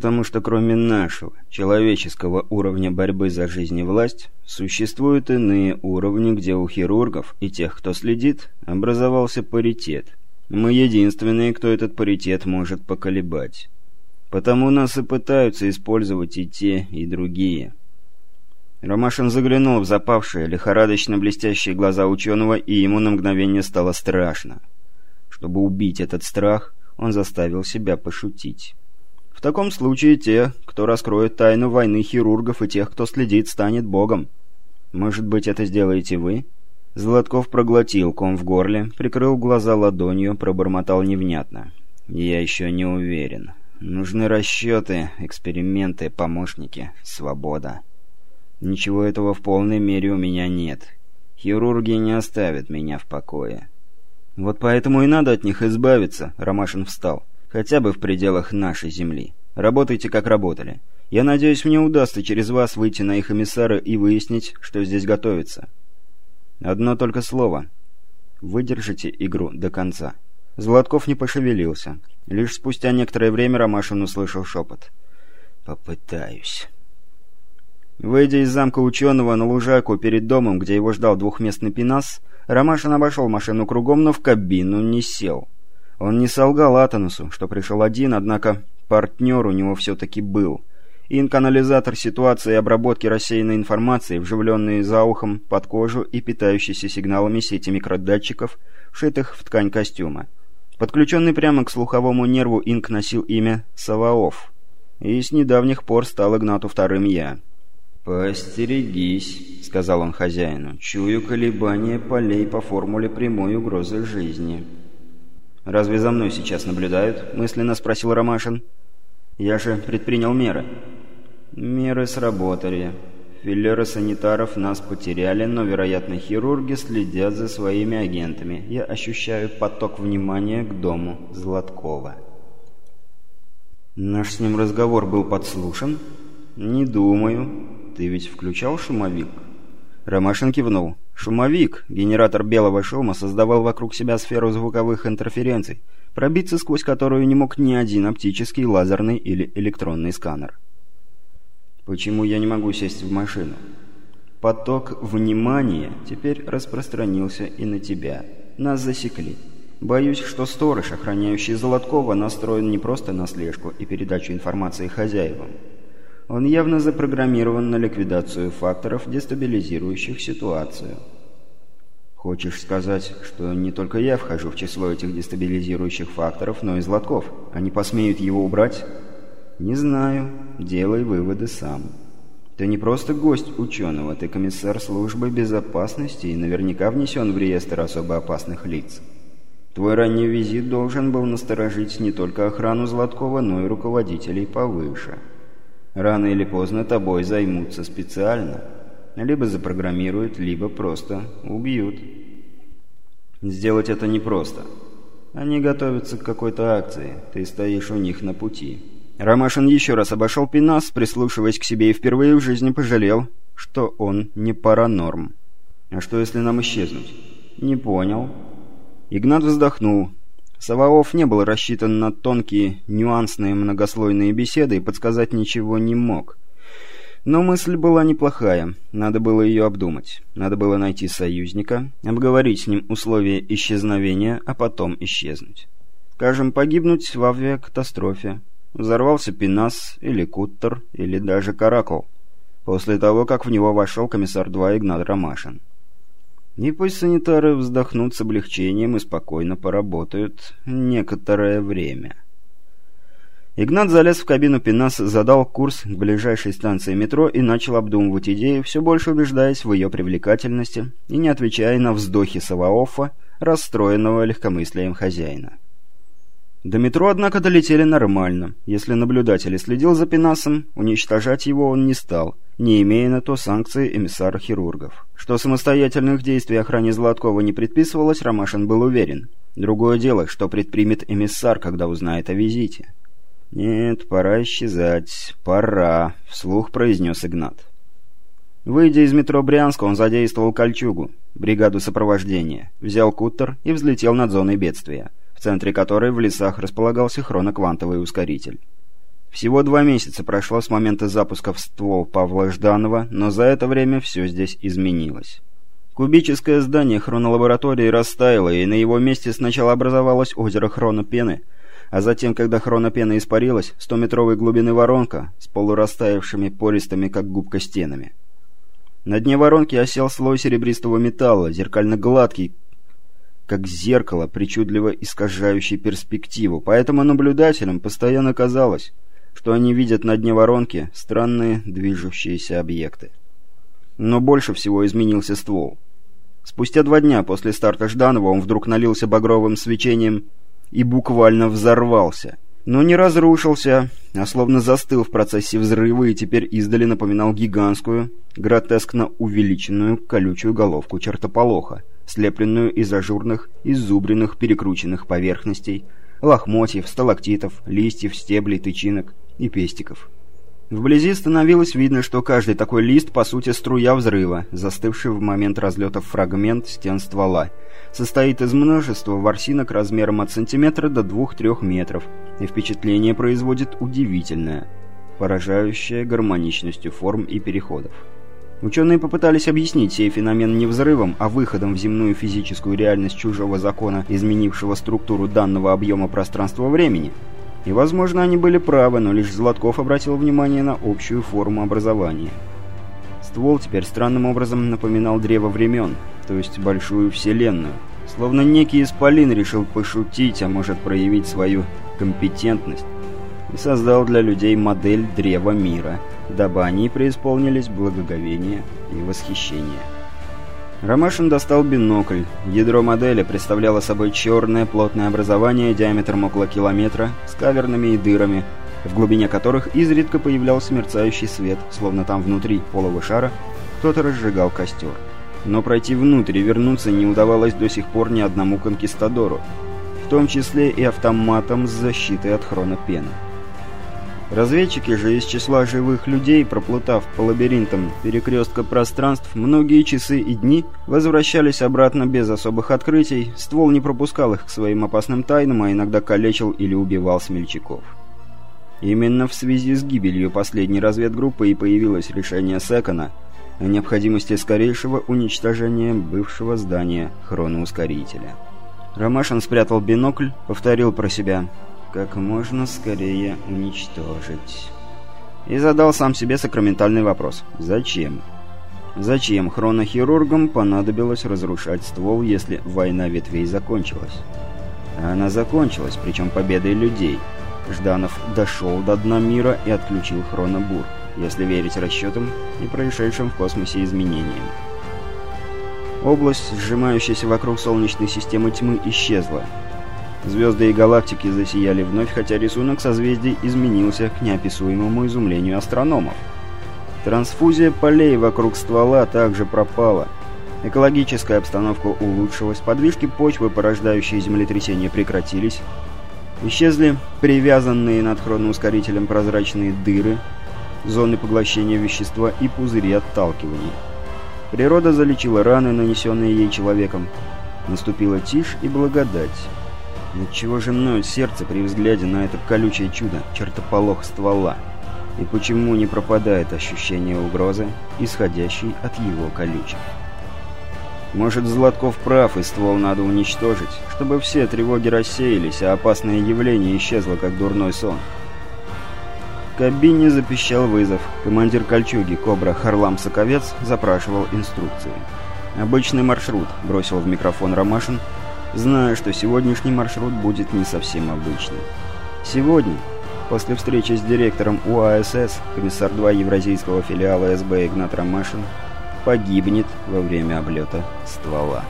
Потому что кроме нашего, человеческого уровня борьбы за жизнь и власть, существуют иные уровни, где у хирургов и тех, кто следит, образовался паритет. Мы единственные, кто этот паритет может поколебать. Потому нас и пытаются использовать и те, и другие. Ромашин заглянул в запавшие, лихорадочно блестящие глаза ученого, и ему на мгновение стало страшно. Чтобы убить этот страх, он заставил себя пошутить. В таком случае те, кто раскроет тайну войны хирургов и тех, кто следит, станет богом. Может быть, это сделаете вы? Золотков проглотил ком в горле, прикрыл глаза ладонью, пробормотал невнятно. Я еще не уверен. Нужны расчеты, эксперименты, помощники, свобода. Ничего этого в полной мере у меня нет. Хирурги не оставят меня в покое. Вот поэтому и надо от них избавиться, Ромашин встал хотя бы в пределах нашей земли. Работайте, как работали. Я надеюсь, мне удастся через вас выйти на их эмиссара и выяснить, что здесь готовится. Одно только слово. Выдержите игру до конца». Золотков не пошевелился. Лишь спустя некоторое время Ромашин услышал шепот. «Попытаюсь». Выйдя из замка ученого на лужайку перед домом, где его ждал двухместный пенас, Ромашин обошел машину кругом, но в кабину не сел. Он не солгал Атонусу, что пришел один, однако партнер у него все-таки был. Инканализатор ситуации обработки рассеянной информации, вживленный за ухом под кожу и питающийся сигналами сети микродатчиков, вшитых в ткань костюма. Подключенный прямо к слуховому нерву Инк носил имя Саваоф. И с недавних пор стал Игнату вторым я. «Постерегись», — сказал он хозяину. «Чую колебания полей по формуле прямой угрозы жизни». «Разве за мной сейчас наблюдают?» — мысленно спросил Ромашин. «Я же предпринял меры». «Меры сработали. Филлеры санитаров нас потеряли, но, вероятно, хирурги следят за своими агентами. Я ощущаю поток внимания к дому Златкова». «Наш с ним разговор был подслушан?» «Не думаю. Ты ведь включал шумовик?» Ромашин кивнул. Шумовик, генератор белого шума, создавал вокруг себя сферу звуковых интерференций, пробиться сквозь которую не мог ни один оптический, лазерный или электронный сканер. Почему я не могу сесть в машину? Поток внимания теперь распространился и на тебя. Нас засекли. Боюсь, что сторож, охраняющий Золоткова, настроен не просто на слежку и передачу информации хозяевам. Он явно запрограммирован на ликвидацию факторов, дестабилизирующих ситуацию. Хочешь сказать, что не только я вхожу в число этих дестабилизирующих факторов, но и Златков? Они посмеют его убрать? Не знаю. Делай выводы сам. Ты не просто гость ученого, ты комиссар службы безопасности и наверняка внесен в реестр особо опасных лиц. Твой ранний визит должен был насторожить не только охрану Златкова, но и руководителей повыше. Рано или поздно тобой займутся специально. Либо запрограммируют, либо просто убьют. Сделать это непросто. Они готовятся к какой-то акции, ты стоишь у них на пути. Ромашин еще раз обошел Пенас, прислушиваясь к себе и впервые в жизни пожалел, что он не паранорм. А что если нам исчезнуть? Не понял. Игнат вздохнул. Саваоф не был рассчитан на тонкие, нюансные многослойные беседы и подсказать ничего не мог. Но мысль была неплохая, надо было ее обдумать. Надо было найти союзника, обговорить с ним условия исчезновения, а потом исчезнуть. Скажем, погибнуть в авиакатастрофе. Взорвался Пинас, или Куттер, или даже Каракул. После того, как в него вошел комиссар-2 Игнат Ромашин. И пусть санитары вздохнут с облегчением и спокойно поработают некоторое время. Игнат залез в кабину Пенас, задал курс к ближайшей станции метро и начал обдумывать идею, все больше убеждаясь в ее привлекательности и не отвечая на вздохи Саваофа, расстроенного легкомыслием хозяина. До метро, однако, долетели нормально. Если наблюдатель следил за Пенасом, уничтожать его он не стал, не имея на то санкции эмиссара хирургов. Что самостоятельных действий охране Златкова не предписывалось, Ромашин был уверен. Другое дело, что предпримет эмиссар, когда узнает о визите. «Нет, пора исчезать. Пора», — вслух произнес Игнат. Выйдя из метро Брянска, он задействовал кольчугу, бригаду сопровождения, взял куттер и взлетел над зоной бедствия в центре которой в лесах располагался хроноквантовый ускоритель. Всего два месяца прошло с момента запуска в ствол Павла Жданова, но за это время все здесь изменилось. Кубическое здание хронолаборатории растаяло, и на его месте сначала образовалось озеро хронопены, а затем, когда хронопена испарилась, 100-метровой глубины воронка с полурастаявшими пористыми, как губка, стенами. На дне воронки осел слой серебристого металла, зеркально-гладкий, как зеркало, причудливо искажающий перспективу, поэтому наблюдателям постоянно казалось, что они видят на дне воронки странные движущиеся объекты. Но больше всего изменился ствол. Спустя два дня после старта Жданова он вдруг налился багровым свечением и буквально взорвался. Но не разрушился, а словно застыл в процессе взрыва и теперь издали напоминал гигантскую, гротескно увеличенную колючую головку чертополоха, слепленную из ажурных, изубренных, перекрученных поверхностей, лохмотьев, сталактитов, листьев, стеблей, тычинок и пестиков. Вблизи становилось видно, что каждый такой лист, по сути, струя взрыва, застывший в момент разлета фрагмент стен ствола, состоит из множества ворсинок размером от сантиметра до двух-трех метров, и впечатление производит удивительное, поражающее гармоничностью форм и переходов. Ученые попытались объяснить сей феномен не взрывом, а выходом в земную физическую реальность чужого закона, изменившего структуру данного объема пространства-времени – и, возможно, они были правы, но лишь Златков обратил внимание на общую форму образования. Ствол теперь странным образом напоминал древо времен, то есть большую вселенную. Словно некий исполин решил пошутить, а может проявить свою компетентность, и создал для людей модель древа мира, дабы они преисполнились благоговения и восхищения. Ромашин достал бинокль. Ядро модели представляло собой черное плотное образование диаметром около километра с кавернами и дырами, в глубине которых изредка появлялся мерцающий свет, словно там внутри полого шара кто-то разжигал костер. Но пройти внутрь и вернуться не удавалось до сих пор ни одному конкистадору, в том числе и автоматам с защитой от хронопена. Разведчики же из числа живых людей, проплутав по лабиринтам перекрестка пространств многие часы и дни, возвращались обратно без особых открытий, ствол не пропускал их к своим опасным тайнам, а иногда калечил или убивал смельчаков. Именно в связи с гибелью последней разведгруппы и появилось решение Секона о необходимости скорейшего уничтожения бывшего здания хроноускорителя. Ромашин спрятал бинокль, повторил про себя – как можно скорее уничтожить. И задал сам себе сакраментальный вопрос. Зачем? Зачем хронохирургам понадобилось разрушать ствол, если война ветвей закончилась? Она закончилась, причем победой людей. Жданов дошел до дна мира и отключил хронобур, если верить расчетам и происшедшим в космосе изменениям. Область, сжимающаяся вокруг Солнечной системы тьмы, исчезла, Звезды и галактики засияли вновь, хотя рисунок созвездий изменился к неописуемому изумлению астрономов. Трансфузия полей вокруг ствола также пропала. Экологическая обстановка улучшилась, подвижки почвы, порождающие землетрясения, прекратились. Исчезли привязанные над хроноускорителем прозрачные дыры, зоны поглощения вещества и пузыри отталкивания. Природа залечила раны, нанесенные ей человеком. Наступила тишь и благодать. Ничего же ноет сердце при взгляде на это колючее чудо, чертополох ствола? И почему не пропадает ощущение угрозы, исходящей от его колючек? Может, Златков прав, и ствол надо уничтожить, чтобы все тревоги рассеялись, а опасное явление исчезло, как дурной сон. В кабине запищал вызов. Командир кольчуги «Кобра» Харлам Соковец запрашивал инструкции. «Обычный маршрут», — бросил в микрофон Ромашин, — зная, что сегодняшний маршрут будет не совсем обычным. Сегодня, после встречи с директором УАСС, комиссар 2 евразийского филиала СБ Игнат Ромашин погибнет во время облета ствола.